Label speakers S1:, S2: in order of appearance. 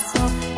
S1: myself.